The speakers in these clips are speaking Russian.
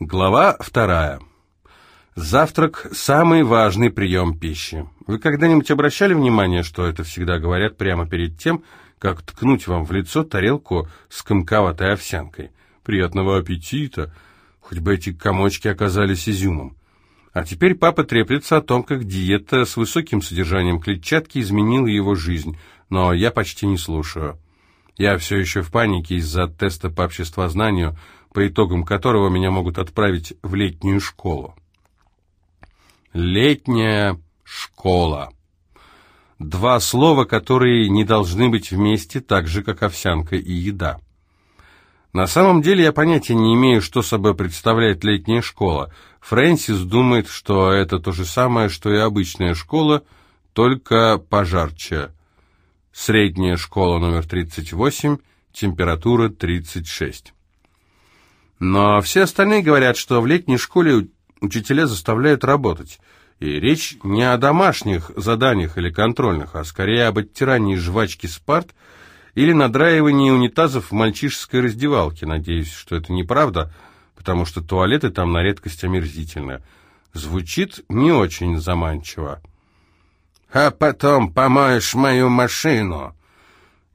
Глава вторая. Завтрак – самый важный прием пищи. Вы когда-нибудь обращали внимание, что это всегда говорят прямо перед тем, как ткнуть вам в лицо тарелку с комковатой овсянкой? Приятного аппетита! Хоть бы эти комочки оказались изюмом. А теперь папа треплется о том, как диета с высоким содержанием клетчатки изменила его жизнь, но я почти не слушаю. Я все еще в панике из-за теста по обществознанию, по итогам которого меня могут отправить в летнюю школу. Летняя школа. Два слова, которые не должны быть вместе, так же, как овсянка и еда. На самом деле я понятия не имею, что собой представляет летняя школа. Фрэнсис думает, что это то же самое, что и обычная школа, только пожарче. Средняя школа номер 38, температура 36. Но все остальные говорят, что в летней школе учителя заставляют работать. И речь не о домашних заданиях или контрольных, а скорее об оттирании жвачки спарт или надраивании унитазов в мальчишеской раздевалке. Надеюсь, что это неправда, потому что туалеты там на редкость омерзительны. Звучит не очень заманчиво. «А потом помоешь мою машину!»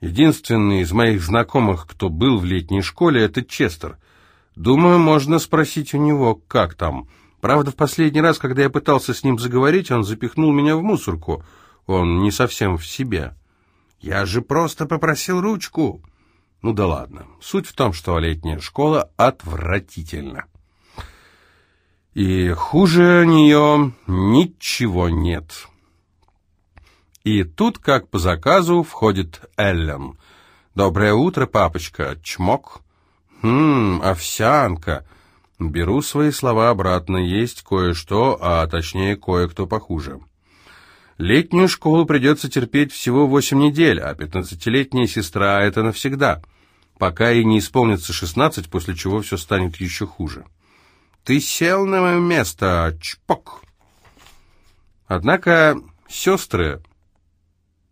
Единственный из моих знакомых, кто был в летней школе, это Честер. Думаю, можно спросить у него, как там. Правда, в последний раз, когда я пытался с ним заговорить, он запихнул меня в мусорку. Он не совсем в себе. Я же просто попросил ручку. Ну да ладно. Суть в том, что летняя школа отвратительна. И хуже нее ничего нет. И тут, как по заказу, входит Эллен. «Доброе утро, папочка!» Чмок. «Хм, овсянка!» Беру свои слова обратно, есть кое-что, а точнее кое-кто похуже. Летнюю школу придется терпеть всего восемь недель, а пятнадцатилетняя сестра — это навсегда, пока ей не исполнится шестнадцать, после чего все станет еще хуже. «Ты сел на мое место, чпок!» Однако сестры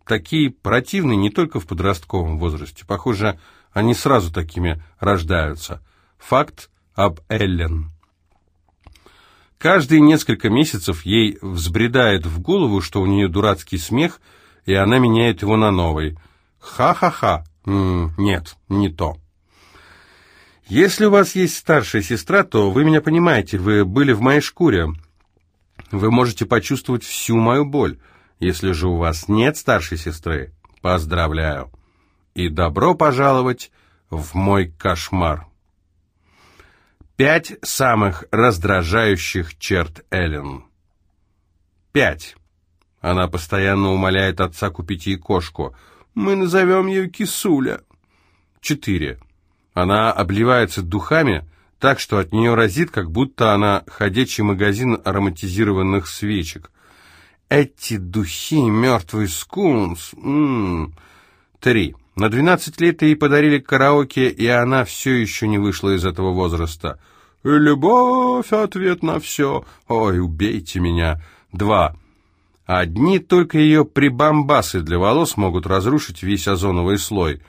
такие противные не только в подростковом возрасте. Похоже, они сразу такими рождаются. Факт об Эллен. Каждые несколько месяцев ей взбредает в голову, что у нее дурацкий смех, и она меняет его на новый. Ха-ха-ха. Нет, не то. Если у вас есть старшая сестра, то вы меня понимаете, вы были в моей шкуре. Вы можете почувствовать всю мою боль. Если же у вас нет старшей сестры, поздравляю. И добро пожаловать в мой кошмар. Пять самых раздражающих черт Эллен. Пять. Она постоянно умоляет отца купить ей кошку. Мы назовем ее Кисуля. Четыре. Она обливается духами так, что от нее разит, как будто она ходячий магазин ароматизированных свечек. Эти духи, мертвый скунс. М -м -м. Три. На 12 лет ей подарили караоке, и она все еще не вышла из этого возраста. «Любовь — ответ на все. Ой, убейте меня». Два. Одни только ее прибамбасы для волос могут разрушить весь озоновый слой.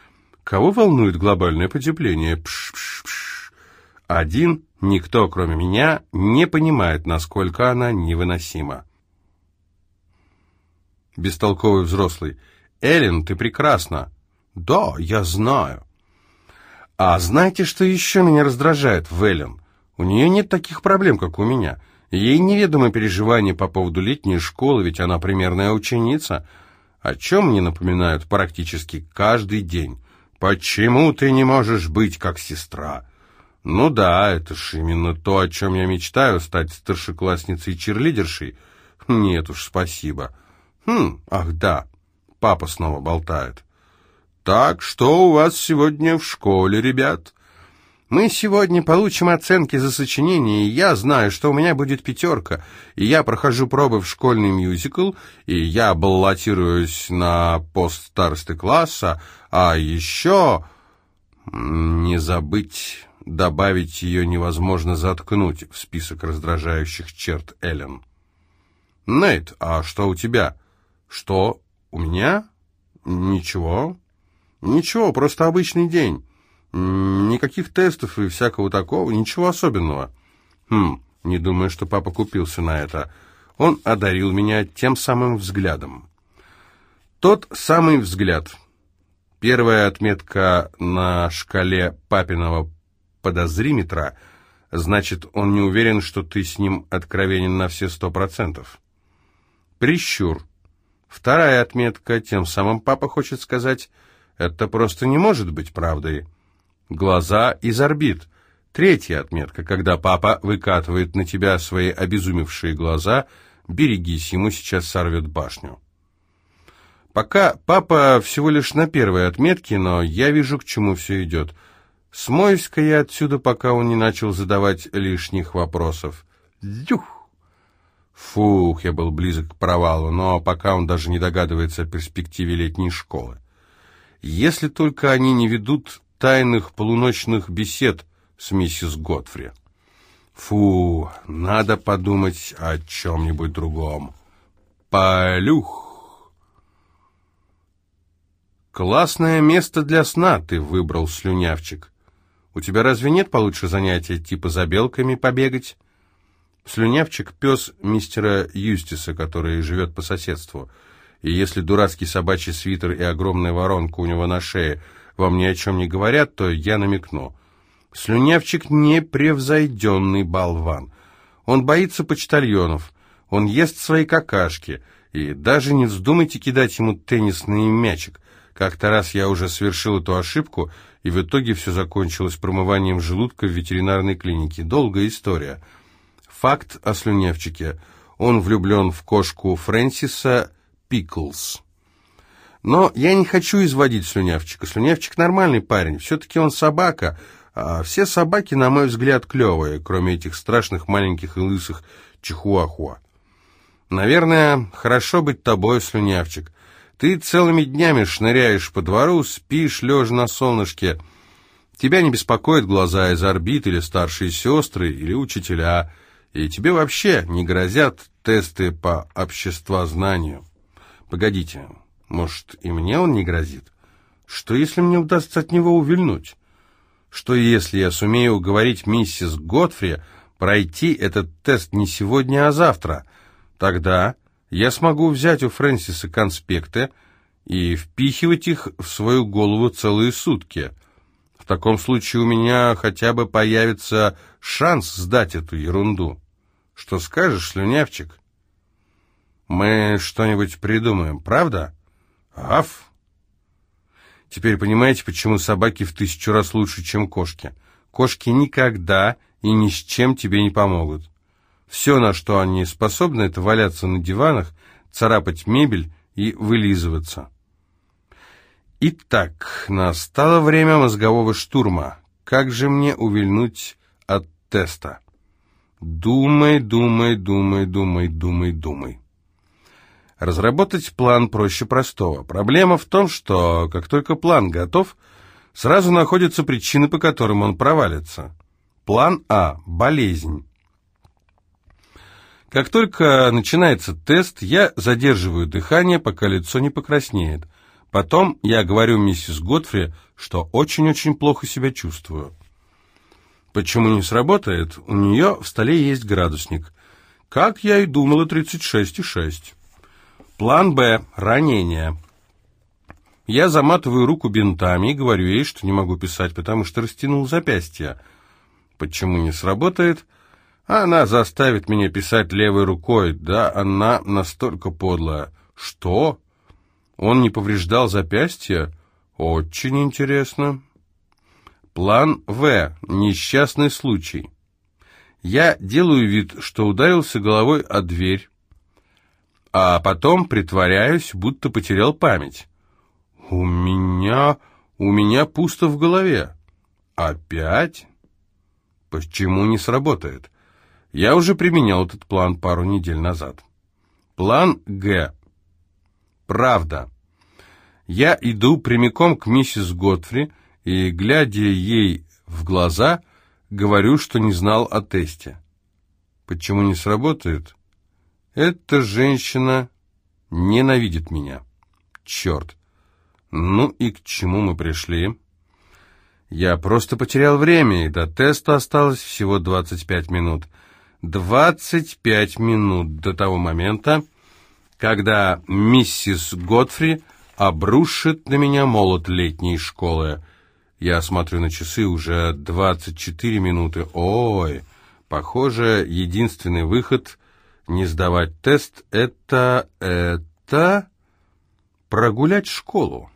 Кого волнует глобальное потепление? Пш-пш-пш. Один, никто, кроме меня, не понимает, насколько она невыносима. Бестолковый взрослый. «Эллен, ты прекрасна!» «Да, я знаю». «А знаете, что еще меня раздражает в Эллен? У нее нет таких проблем, как у меня. Ей неведомы переживания по поводу летней школы, ведь она примерная ученица, о чем мне напоминают практически каждый день. «Почему ты не можешь быть как сестра?» «Ну да, это ж именно то, о чем я мечтаю, стать старшеклассницей-черлидершей. Нет уж, спасибо». «Хм, ах да, папа снова болтает». «Так, что у вас сегодня в школе, ребят?» «Мы сегодня получим оценки за сочинение, и я знаю, что у меня будет пятерка, и я прохожу пробы в школьный мюзикл, и я баллотируюсь на пост старосты класса, а еще...» «Не забыть...» Добавить ее невозможно заткнуть в список раздражающих черт Эллен. «Нейт, а что у тебя?» «Что? У меня?» «Ничего. Ничего, просто обычный день. Никаких тестов и всякого такого, ничего особенного». Хм, не думаю, что папа купился на это. Он одарил меня тем самым взглядом. Тот самый взгляд. Первая отметка на шкале папиного подозриметра, значит, он не уверен, что ты с ним откровенен на все сто процентов. Прищур. Вторая отметка, тем самым папа хочет сказать, это просто не может быть правдой. Глаза из орбит. Третья отметка, когда папа выкатывает на тебя свои обезумевшие глаза, берегись, ему сейчас сорвет башню. Пока папа всего лишь на первой отметке, но я вижу, к чему все идет. Смоюсь-ка я отсюда, пока он не начал задавать лишних вопросов. Дюх! Фух, я был близок к провалу, но пока он даже не догадывается о перспективе летней школы. Если только они не ведут тайных полуночных бесед с миссис Готфри. Фу, надо подумать о чем-нибудь другом. Полюх! Классное место для сна ты выбрал, слюнявчик. У тебя разве нет получше занятия, типа за белками побегать? Слюнявчик — пес мистера Юстиса, который живет по соседству. И если дурацкий собачий свитер и огромная воронка у него на шее вам ни о чем не говорят, то я намекну. Слюнявчик — непревзойденный болван. Он боится почтальонов, он ест свои какашки, и даже не вздумайте кидать ему теннисный мячик. Как-то раз я уже совершил эту ошибку, и в итоге все закончилось промыванием желудка в ветеринарной клинике. Долгая история. Факт о слюнявчике. Он влюблен в кошку Фрэнсиса Пиклс. Но я не хочу изводить слюнявчика. Слюнявчик нормальный парень, все-таки он собака, а все собаки, на мой взгляд, клевые, кроме этих страшных маленьких и лысых чихуахуа. Наверное, хорошо быть тобой, слюнявчик. Ты целыми днями шныряешь по двору, спишь, лежа на солнышке. Тебя не беспокоят глаза из орбит или старшие сестры, или учителя, и тебе вообще не грозят тесты по обществознанию. Погодите, может, и мне он не грозит? Что, если мне удастся от него увильнуть? Что, если я сумею уговорить миссис Готфри пройти этот тест не сегодня, а завтра? Тогда я смогу взять у Фрэнсиса конспекты и впихивать их в свою голову целые сутки. В таком случае у меня хотя бы появится шанс сдать эту ерунду. Что скажешь, слюнявчик? Мы что-нибудь придумаем, правда? Аф! Теперь понимаете, почему собаки в тысячу раз лучше, чем кошки? Кошки никогда и ни с чем тебе не помогут. Все, на что они способны, это валяться на диванах, царапать мебель и вылизываться. Итак, настало время мозгового штурма. Как же мне увильнуть от теста? Думай, думай, думай, думай, думай, думай. Разработать план проще простого. Проблема в том, что как только план готов, сразу находятся причины, по которым он провалится. План А – болезнь. Как только начинается тест, я задерживаю дыхание, пока лицо не покраснеет. Потом я говорю миссис Готфри, что очень-очень плохо себя чувствую. Почему не сработает? У нее в столе есть градусник. Как я и думала, 36,6. План «Б» – ранение. Я заматываю руку бинтами и говорю ей, что не могу писать, потому что растянул запястье. Почему не сработает? Она заставит меня писать левой рукой. Да, она настолько подлая. Что? Он не повреждал запястье? Очень интересно. План В. Несчастный случай. Я делаю вид, что ударился головой о дверь, а потом притворяюсь, будто потерял память. У меня... у меня пусто в голове. Опять? Почему не сработает? Я уже применял этот план пару недель назад. План Г. Правда. Я иду прямиком к миссис Готфри и, глядя ей в глаза, говорю, что не знал о тесте. Почему не сработает? Эта женщина ненавидит меня. Черт. Ну и к чему мы пришли? Я просто потерял время, и до теста осталось всего 25 минут. 25 минут до того момента, когда миссис Годфри обрушит на меня молот летней школы. Я смотрю на часы, уже 24 минуты. Ой, похоже, единственный выход не сдавать тест — это... это... прогулять школу.